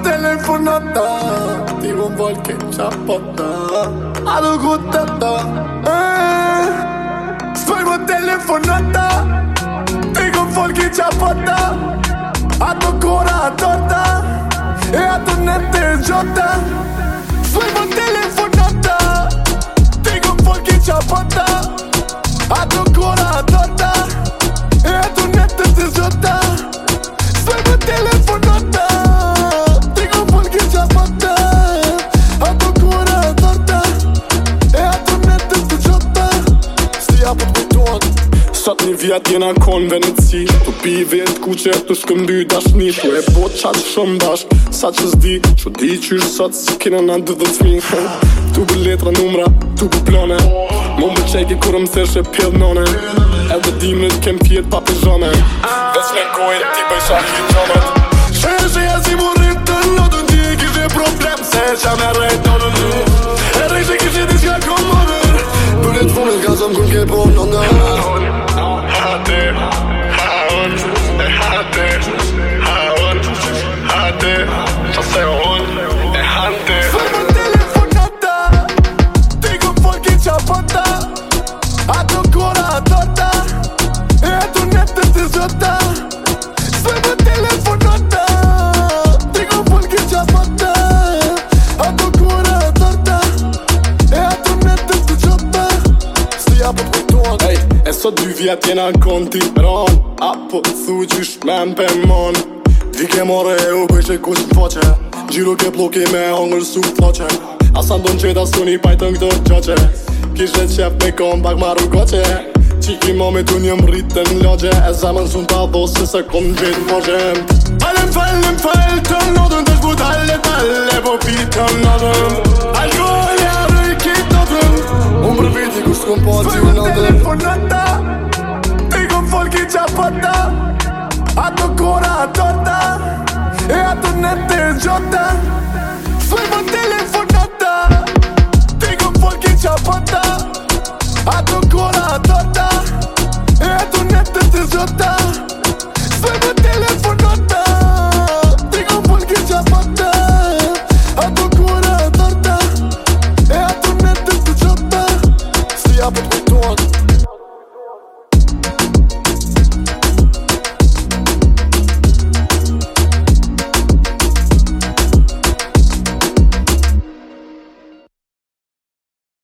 telefono da volque un A a Ado guttata Estoy telefonata Digo un chapota A tu cora torta E a es giotta Estoy telefonata Digo un chapota A tu cora torta E a es jota. vi jena na kon Veneci Tu pi vet ku që e tu shkëmby dashni Tu e bo qatë shumë bash Sa që zdi Që di që qysh sot si kina na dhe dhe të fin Tu bu letra numra Tu bu plone Mo më qeki kur më thesh e pjell none E dhe dim kem pjet pa pizhone Vec me kojnë ti bëj shak i gjonët Shë shë e si mu rritë të lotën Ti kishe problem se qa me rejton Ej, e sot dy vjet tjena konti ron Apo të thuj që shmen përmon Dike more, u kështë e kushtë në foqe ke ploki me ongër su floqe Asa ndonë që të suni pajtën këtë qoqe Kishtë dhe qepë me kom pak maru koqe Qiki mami të njëm rritën loqe E za më nësun të se këtë në vitë në foqe Ale të fonnata E con folchi già fatta A tu cura a torta E a tu nette giota